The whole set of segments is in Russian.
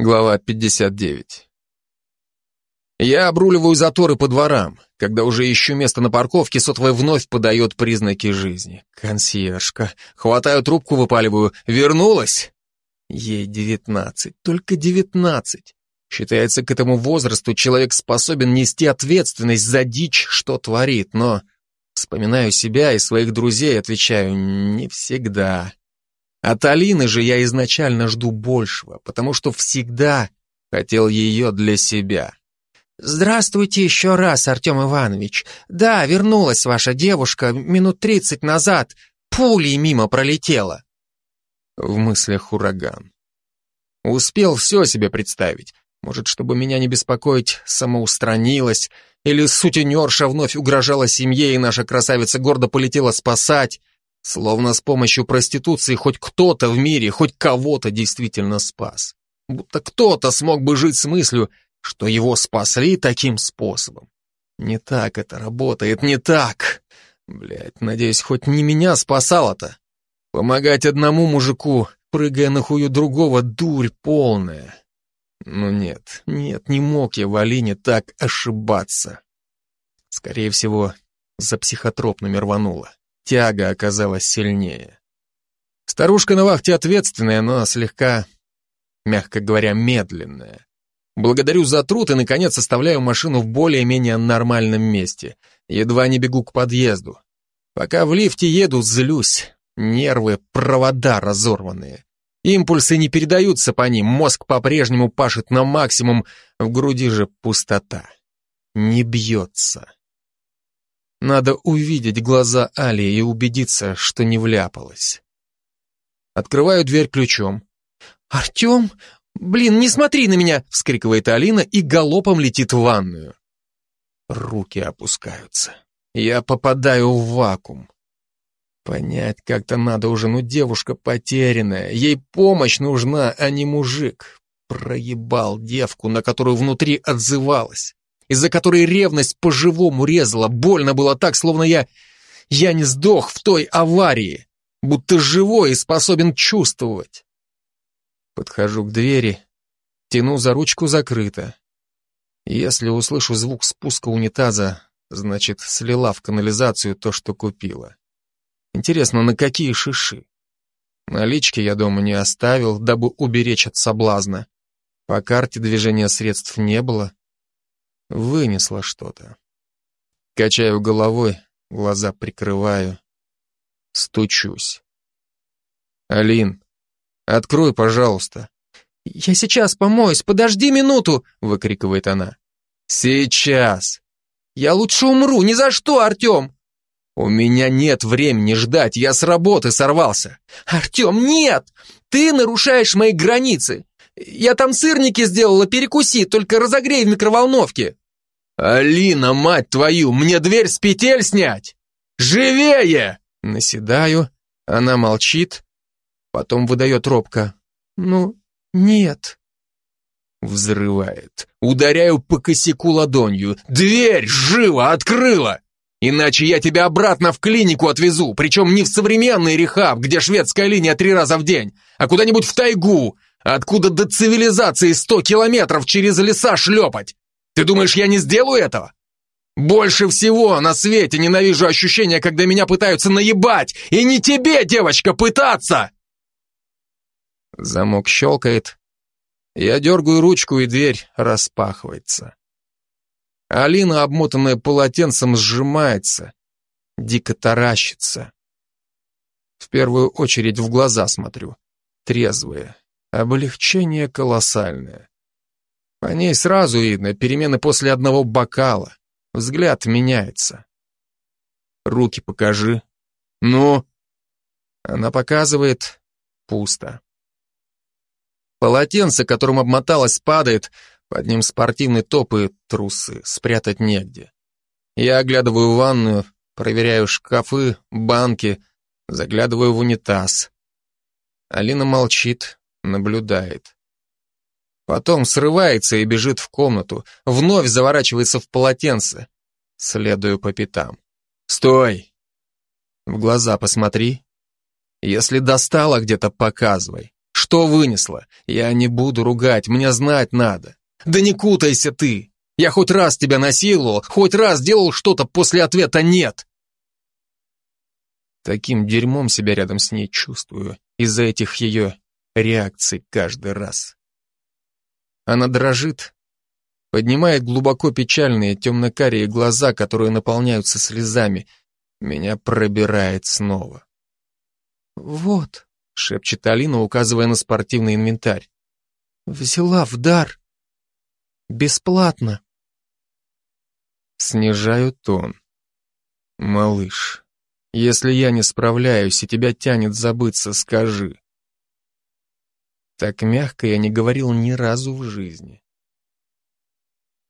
Глава 59. Я обруливаю заторы по дворам. Когда уже ищу место на парковке, сотовая вновь подает признаки жизни. Консьержка. Хватаю трубку, выпаливаю. Вернулась? Ей девятнадцать. Только девятнадцать. Считается, к этому возрасту человек способен нести ответственность за дичь, что творит, но... Вспоминаю себя и своих друзей, отвечаю, не всегда. От Алины же я изначально жду большего, потому что всегда хотел ее для себя. «Здравствуйте еще раз, Артем Иванович. Да, вернулась ваша девушка минут тридцать назад. Пулей мимо пролетела». В мыслях ураган. Успел все себе представить. Может, чтобы меня не беспокоить, самоустранилась, или сутенерша вновь угрожала семье, и наша красавица гордо полетела спасать. Словно с помощью проституции хоть кто-то в мире, хоть кого-то действительно спас. Будто кто-то смог бы жить с мыслью, что его спасли таким способом. Не так это работает, не так. Блять, надеюсь, хоть не меня спасало-то. Помогать одному мужику, прыгая на хую другого, дурь полная. Ну нет, нет, не мог я в Алине так ошибаться. Скорее всего, за психотропными рвануло тяга оказалась сильнее. Старушка на вахте ответственная, но слегка, мягко говоря, медленная. Благодарю за труд и, наконец, оставляю машину в более-менее нормальном месте. Едва не бегу к подъезду. Пока в лифте еду, злюсь. Нервы, провода разорванные. Импульсы не передаются по ним, мозг по-прежнему пашет на максимум, в груди же пустота. Не бьется. Надо увидеть глаза Али и убедиться, что не вляпалась. Открываю дверь ключом. «Артем? Блин, не смотри на меня!» — вскрикивает Алина и галопом летит в ванную. Руки опускаются. Я попадаю в вакуум. Понять как-то надо уже, ну девушка потерянная, ей помощь нужна, а не мужик. Проебал девку, на которую внутри отзывалась из-за которой ревность по-живому резала. Больно было так, словно я... Я не сдох в той аварии, будто живой и способен чувствовать. Подхожу к двери, тяну за ручку закрыто. Если услышу звук спуска унитаза, значит, слила в канализацию то, что купила. Интересно, на какие шиши? Налички я дома не оставил, дабы уберечь от соблазна. По карте движения средств не было. Вынесло что-то. Качаю головой, глаза прикрываю. Стучусь. «Алин, открой, пожалуйста». «Я сейчас помоюсь, подожди минуту!» — выкрикивает она. «Сейчас!» «Я лучше умру, ни за что, Артем!» «У меня нет времени ждать, я с работы сорвался!» «Артем, нет! Ты нарушаешь мои границы! Я там сырники сделала, перекуси, только разогрей в микроволновке!» «Алина, мать твою, мне дверь с петель снять! Живее!» Наседаю, она молчит, потом выдает робко. «Ну, нет». Взрывает. Ударяю по косяку ладонью. «Дверь живо открыла! Иначе я тебя обратно в клинику отвезу, причем не в современный рехаб, где шведская линия три раза в день, а куда-нибудь в тайгу, откуда до цивилизации сто километров через леса шлепать. Ты думаешь, я не сделаю этого? Больше всего на свете ненавижу ощущение, когда меня пытаются наебать, и не тебе, девочка, пытаться!» Замок щелкает. Я дергаю ручку, и дверь распахивается. Алина, обмотанная полотенцем, сжимается, дико таращится. В первую очередь в глаза смотрю. Трезвые. Облегчение колоссальное. По ней сразу видно перемены после одного бокала. Взгляд меняется. Руки покажи. Ну? Она показывает. Пусто. Полотенце, которым обмоталась, падает. Под ним спортивный топ и трусы. Спрятать негде. Я оглядываю ванную, проверяю шкафы, банки, заглядываю в унитаз. Алина молчит, наблюдает. Потом срывается и бежит в комнату, вновь заворачивается в полотенце. Следую по пятам. «Стой!» В глаза посмотри. Если достала где-то, показывай. Что вынесла? Я не буду ругать, мне знать надо. Да не кутайся ты. Я хоть раз тебя насиловал, хоть раз делал что-то после ответа «нет». Таким дерьмом себя рядом с ней чувствую из-за этих ее реакций каждый раз. Она дрожит, поднимает глубоко печальные темно-карие глаза, которые наполняются слезами. Меня пробирает снова. «Вот», — шепчет Алина, указывая на спортивный инвентарь. «Взяла в дар. Бесплатно». Снижаю тон. «Малыш, если я не справляюсь и тебя тянет забыться, скажи». Так мягко я не говорил ни разу в жизни.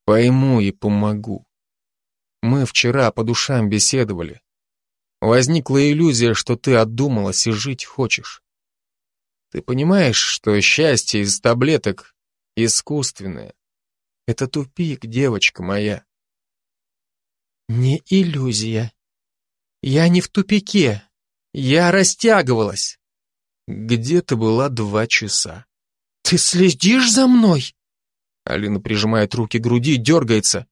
Пойму и помогу. Мы вчера по душам беседовали. Возникла иллюзия, что ты отдумалась и жить хочешь. Ты понимаешь, что счастье из таблеток искусственное. Это тупик, девочка моя. Не иллюзия. Я не в тупике. Я растягивалась. Где ты была два часа? Ты следишь за мной? Алина прижимает руки к груди, дергается.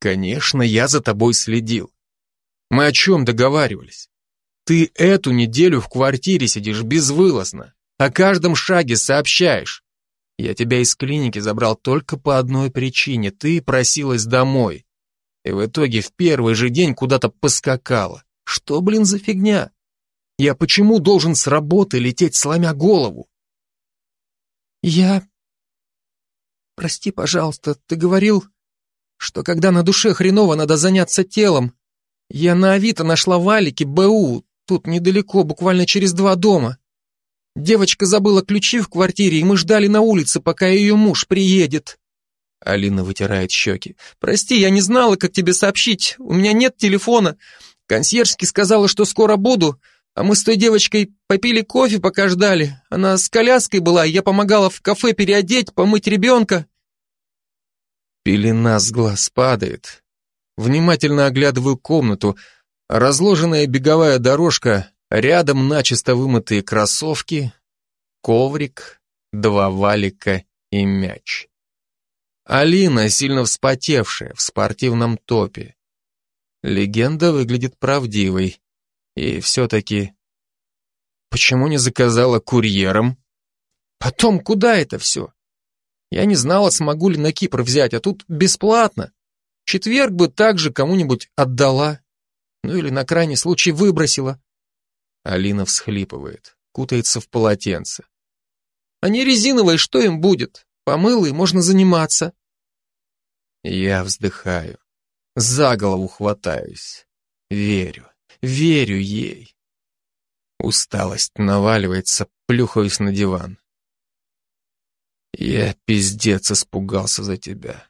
Конечно, я за тобой следил. Мы о чем договаривались? Ты эту неделю в квартире сидишь безвылазно, о каждом шаге сообщаешь. Я тебя из клиники забрал только по одной причине. Ты просилась домой. И в итоге в первый же день куда-то поскакала. Что, блин, за фигня? Я почему должен с работы лететь, сломя голову? Я... Прости, пожалуйста, ты говорил, что когда на душе хреново, надо заняться телом. Я на Авито нашла валики БУ, тут недалеко, буквально через два дома. Девочка забыла ключи в квартире, и мы ждали на улице, пока ее муж приедет. Алина вытирает щеки. «Прости, я не знала, как тебе сообщить. У меня нет телефона. Консьержки сказала, что скоро буду, а мы с той девочкой попили кофе, пока ждали. Она с коляской была, я помогала в кафе переодеть, помыть ребенка». Пелена с глаз падает. Внимательно оглядываю комнату. Разложенная беговая дорожка, рядом начисто вымытые кроссовки, коврик, два валика и мяч. Алина, сильно вспотевшая, в спортивном топе. Легенда выглядит правдивой. И все-таки... Почему не заказала курьером? Потом, куда это все? Я не знала, смогу ли на Кипр взять, а тут бесплатно. Четверг бы также кому-нибудь отдала. Ну или на крайний случай выбросила. Алина всхлипывает, кутается в полотенце. Они резиновые, что им будет? Помыла и можно заниматься. Я вздыхаю. За голову хватаюсь. Верю, верю ей. Усталость наваливается, плюхаюсь на диван. Я пиздец испугался за тебя.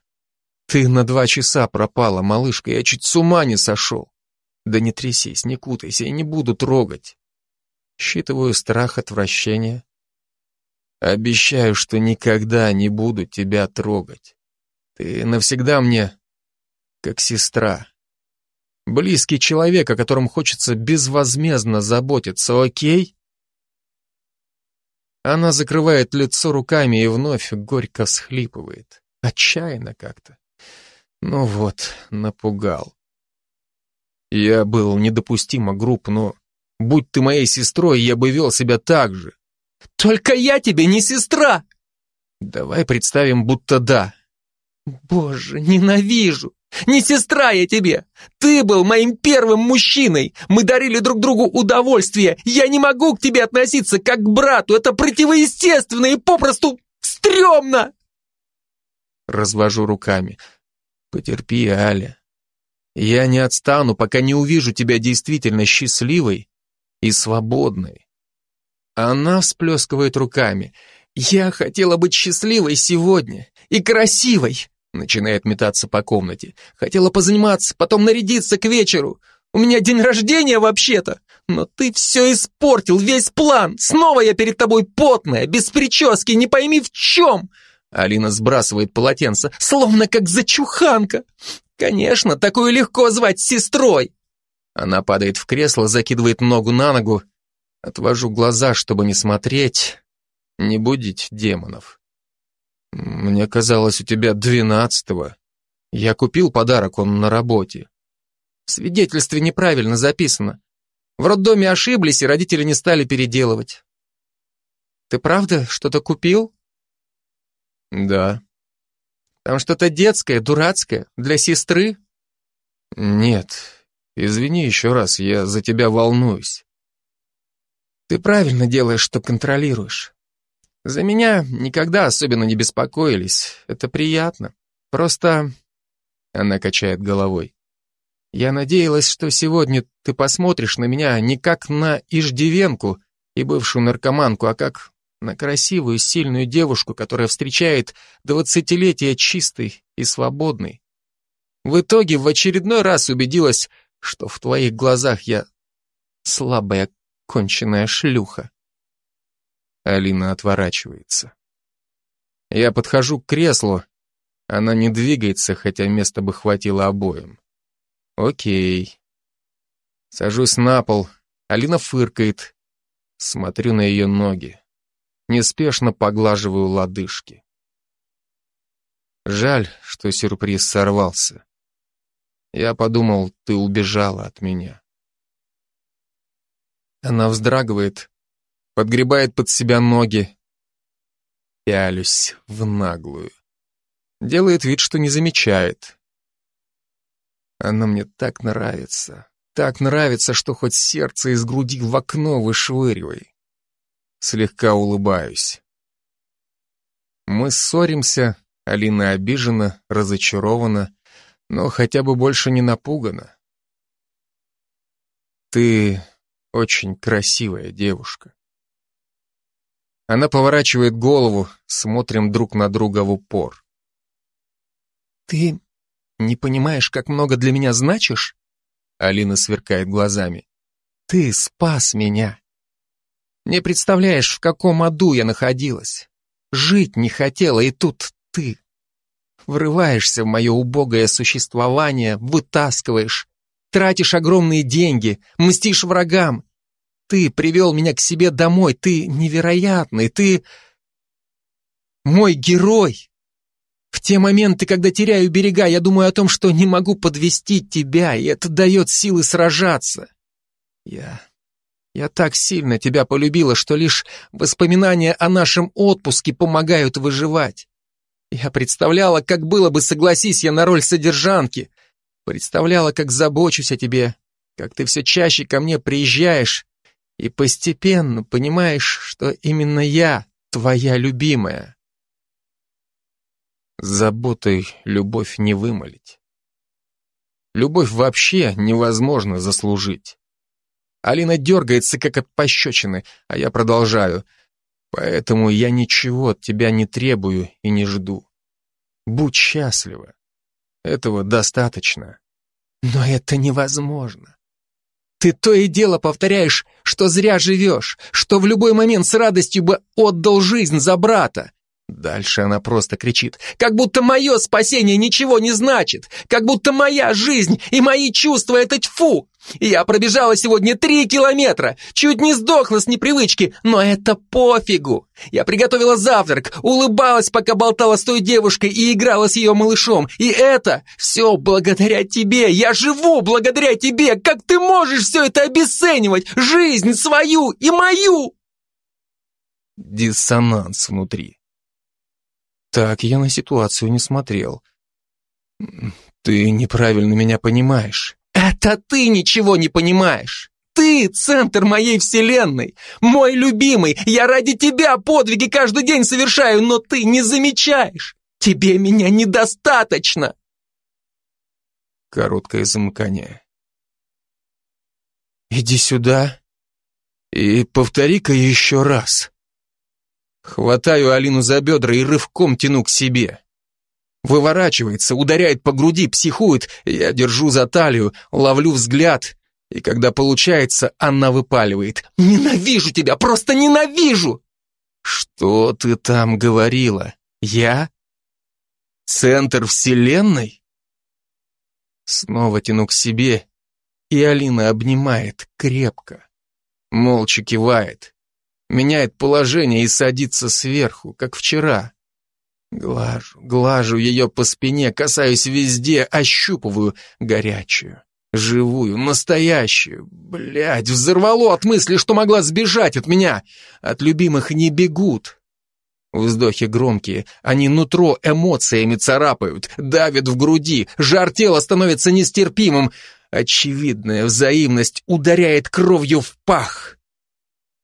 Ты на два часа пропала, малышка, я чуть с ума не сошел. Да не трясись, не кутайся, я не буду трогать. Считываю страх, отвращение. Обещаю, что никогда не буду тебя трогать. Ты навсегда мне как сестра. Близкий человек, о котором хочется безвозмездно заботиться, окей? Она закрывает лицо руками и вновь горько схлипывает. Отчаянно как-то. Ну вот, напугал. Я был недопустимо груб, но будь ты моей сестрой, я бы вел себя так же. Только я тебе не сестра! Давай представим, будто да. Боже, ненавижу! Не сестра я тебе! Ты был моим первым мужчиной! Мы дарили друг другу удовольствие! Я не могу к тебе относиться как к брату! Это противоестественно и попросту стрёмно!» Развожу руками. «Потерпи, Аля. Я не отстану, пока не увижу тебя действительно счастливой и свободной». Она всплескивает руками. «Я хотела быть счастливой сегодня и красивой!» Начинает метаться по комнате. Хотела позаниматься, потом нарядиться к вечеру. У меня день рождения вообще-то. Но ты все испортил, весь план. Снова я перед тобой потная, без прически, не пойми в чем. Алина сбрасывает полотенце, словно как зачуханка. Конечно, такую легко звать сестрой. Она падает в кресло, закидывает ногу на ногу. Отвожу глаза, чтобы не смотреть. Не будить демонов. Мне казалось, у тебя двенадцатого. Я купил подарок, он на работе. В свидетельстве неправильно записано. В роддоме ошиблись, и родители не стали переделывать. Ты правда что-то купил? Да. Там что-то детское, дурацкое, для сестры? Нет. Извини еще раз, я за тебя волнуюсь. Ты правильно делаешь, что контролируешь. За меня никогда особенно не беспокоились. Это приятно. Просто... Она качает головой. Я надеялась, что сегодня ты посмотришь на меня не как на иждивенку и бывшую наркоманку, а как на красивую, сильную девушку, которая встречает двадцатилетие чистой и свободной. В итоге в очередной раз убедилась, что в твоих глазах я слабая конченая шлюха. Алина отворачивается. Я подхожу к креслу. Она не двигается, хотя места бы хватило обоим. Окей. Сажусь на пол. Алина фыркает. Смотрю на ее ноги. Неспешно поглаживаю лодыжки. Жаль, что сюрприз сорвался. Я подумал, ты убежала от меня. Она вздрагивает, подгребает под себя ноги. Пялюсь в наглую. Делает вид, что не замечает. Она мне так нравится, так нравится, что хоть сердце из груди в окно вышвыривай. Слегка улыбаюсь. Мы ссоримся, Алина обижена, разочарована, но хотя бы больше не напугана. Ты очень красивая девушка. Она поворачивает голову, смотрим друг на друга в упор. Ты не понимаешь, как много для меня значишь? Алина сверкает глазами. Ты спас меня. Не представляешь, в каком аду я находилась. Жить не хотела, и тут ты. Врываешься в мое убогое существование, вытаскиваешь, тратишь огромные деньги, мстишь врагам. Ты привел меня к себе домой, ты невероятный, ты мой герой. В те моменты, когда теряю берега, я думаю о том, что не могу подвести тебя, и это дает силы сражаться. Я... я так сильно тебя полюбила, что лишь воспоминания о нашем отпуске помогают выживать. Я представляла, как было бы, согласись я на роль содержанки. Представляла, как забочусь о тебе, как ты все чаще ко мне приезжаешь, и постепенно понимаешь, что именно я твоя любимая. Заботой любовь не вымолить. Любовь вообще невозможно заслужить. Алина дергается, как от пощечины, а я продолжаю. Поэтому я ничего от тебя не требую и не жду. Будь счастлива. Этого достаточно. Но это невозможно. Ты то и дело повторяешь, что зря живешь, что в любой момент с радостью бы отдал жизнь за брата. Дальше она просто кричит, как будто мое спасение ничего не значит, как будто моя жизнь и мои чувства — это тьфу. Я пробежала сегодня три километра, чуть не сдохла с непривычки, но это пофигу. Я приготовила завтрак, улыбалась, пока болтала с той девушкой и играла с ее малышом. И это все благодаря тебе. Я живу благодаря тебе. Как ты можешь все это обесценивать? Жизнь свою и мою. Диссонанс внутри. Так я на ситуацию не смотрел. Ты неправильно меня понимаешь. Это ты ничего не понимаешь. Ты — центр моей вселенной, мой любимый. Я ради тебя подвиги каждый день совершаю, но ты не замечаешь. Тебе меня недостаточно. Короткое замыкание. Иди сюда и повтори-ка еще раз. Хватаю Алину за бедра и рывком тяну к себе. Выворачивается, ударяет по груди, психует. Я держу за талию, ловлю взгляд. И когда получается, она выпаливает. «Ненавижу тебя, просто ненавижу!» «Что ты там говорила? Я? Центр вселенной?» Снова тяну к себе, и Алина обнимает крепко. Молча кивает. Меняет положение и садится сверху, как вчера. Глажу, глажу ее по спине, касаюсь везде, ощупываю горячую, живую, настоящую. Блядь, взорвало от мысли, что могла сбежать от меня. От любимых не бегут. Вздохи громкие, они нутро эмоциями царапают, давят в груди, жар тела становится нестерпимым. Очевидная взаимность ударяет кровью в пах.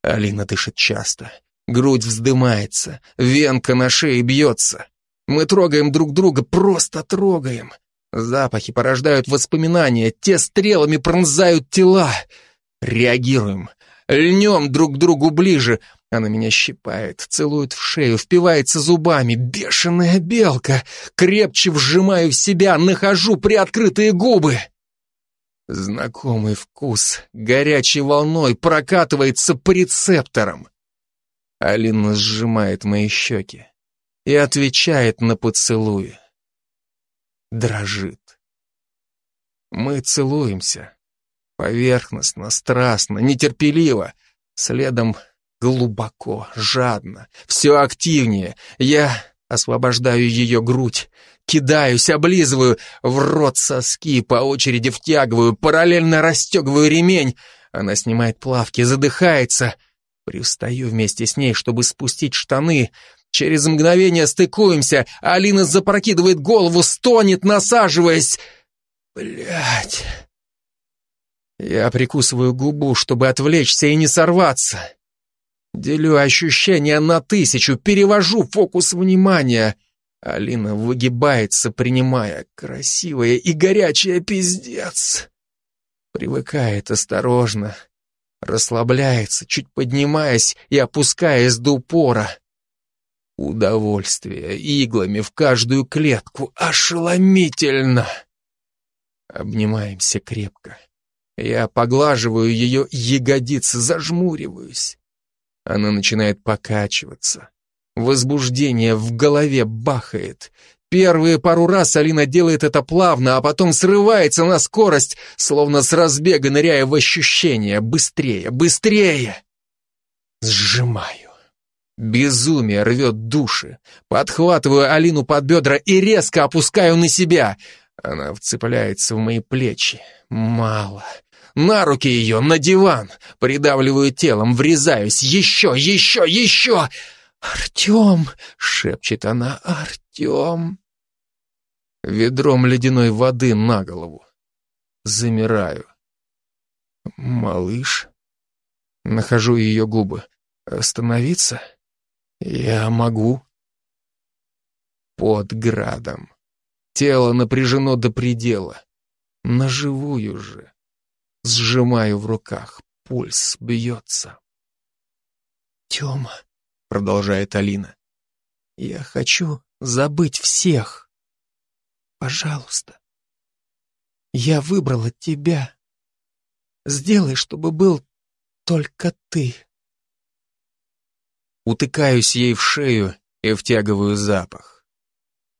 Алина дышит часто, грудь вздымается, венка на шее бьется. Мы трогаем друг друга, просто трогаем. Запахи порождают воспоминания, те стрелами пронзают тела. Реагируем, льнем друг к другу ближе, она меня щипает, целует в шею, впивается зубами. Бешеная белка. Крепче вжимаю в себя, нахожу приоткрытые губы. Знакомый вкус горячей волной прокатывается по рецепторам. Алина сжимает мои щеки и отвечает на поцелуи. Дрожит. Мы целуемся. Поверхностно, страстно, нетерпеливо. Следом Глубоко, жадно, все активнее. Я освобождаю ее грудь, кидаюсь, облизываю, в рот соски, по очереди втягиваю, параллельно расстегиваю ремень. Она снимает плавки, задыхается. Привстаю вместе с ней, чтобы спустить штаны. Через мгновение стыкуемся, Алина запрокидывает голову, стонет, насаживаясь. Блять. Я прикусываю губу, чтобы отвлечься и не сорваться. Делю ощущения на тысячу, перевожу фокус внимания. Алина выгибается, принимая. Красивая и горячая пиздец. Привыкает осторожно. Расслабляется, чуть поднимаясь и опускаясь до упора. Удовольствие иглами в каждую клетку. Ошеломительно. Обнимаемся крепко. Я поглаживаю ее ягодицы, зажмуриваюсь. Она начинает покачиваться. Возбуждение в голове бахает. Первые пару раз Алина делает это плавно, а потом срывается на скорость, словно с разбега ныряя в ощущения. Быстрее, быстрее! Сжимаю. Безумие рвет души. Подхватываю Алину под бедра и резко опускаю на себя. Она вцепляется в мои плечи. Мало. На руки ее, на диван. Придавливаю телом, врезаюсь. Еще, еще, еще. «Артем!» — шепчет она. «Артем!» Ведром ледяной воды на голову. Замираю. «Малыш?» Нахожу ее губы. «Остановиться? Я могу?» Под градом. Тело напряжено до предела. Наживую же. Сжимаю в руках. Пульс бьется. «Тема», — продолжает Алина, — «я хочу забыть всех. Пожалуйста. Я выбрала тебя. Сделай, чтобы был только ты». Утыкаюсь ей в шею и втягиваю запах.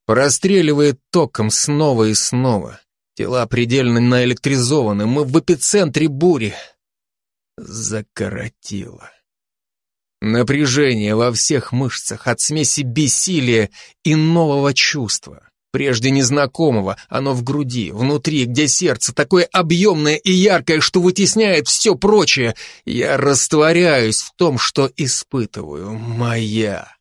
Простреливает током снова и снова. Тела предельно наэлектризованы, мы в эпицентре бури. Закоротило. Напряжение во всех мышцах от смеси бессилия и нового чувства. Прежде незнакомого, оно в груди, внутри, где сердце, такое объемное и яркое, что вытесняет все прочее. Я растворяюсь в том, что испытываю. Моя.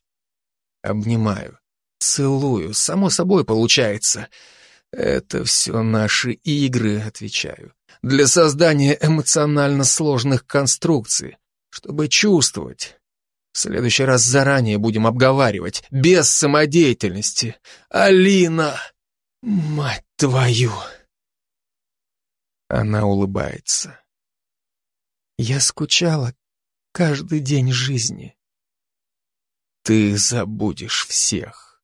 Обнимаю, целую, само собой получается. Это все наши игры, отвечаю, для создания эмоционально сложных конструкций, чтобы чувствовать. В следующий раз заранее будем обговаривать, без самодеятельности. Алина, мать твою! Она улыбается. Я скучала каждый день жизни. Ты забудешь всех.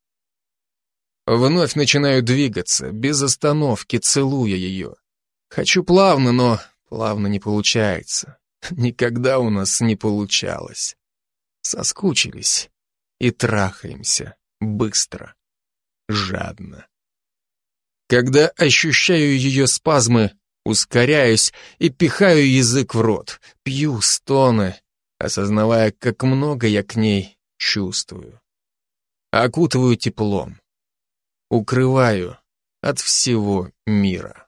Вновь начинаю двигаться, без остановки, целуя ее. Хочу плавно, но плавно не получается. Никогда у нас не получалось. Соскучились и трахаемся быстро, жадно. Когда ощущаю ее спазмы, ускоряюсь и пихаю язык в рот, пью стоны, осознавая, как много я к ней чувствую. Окутываю теплом, укрываю от всего мира.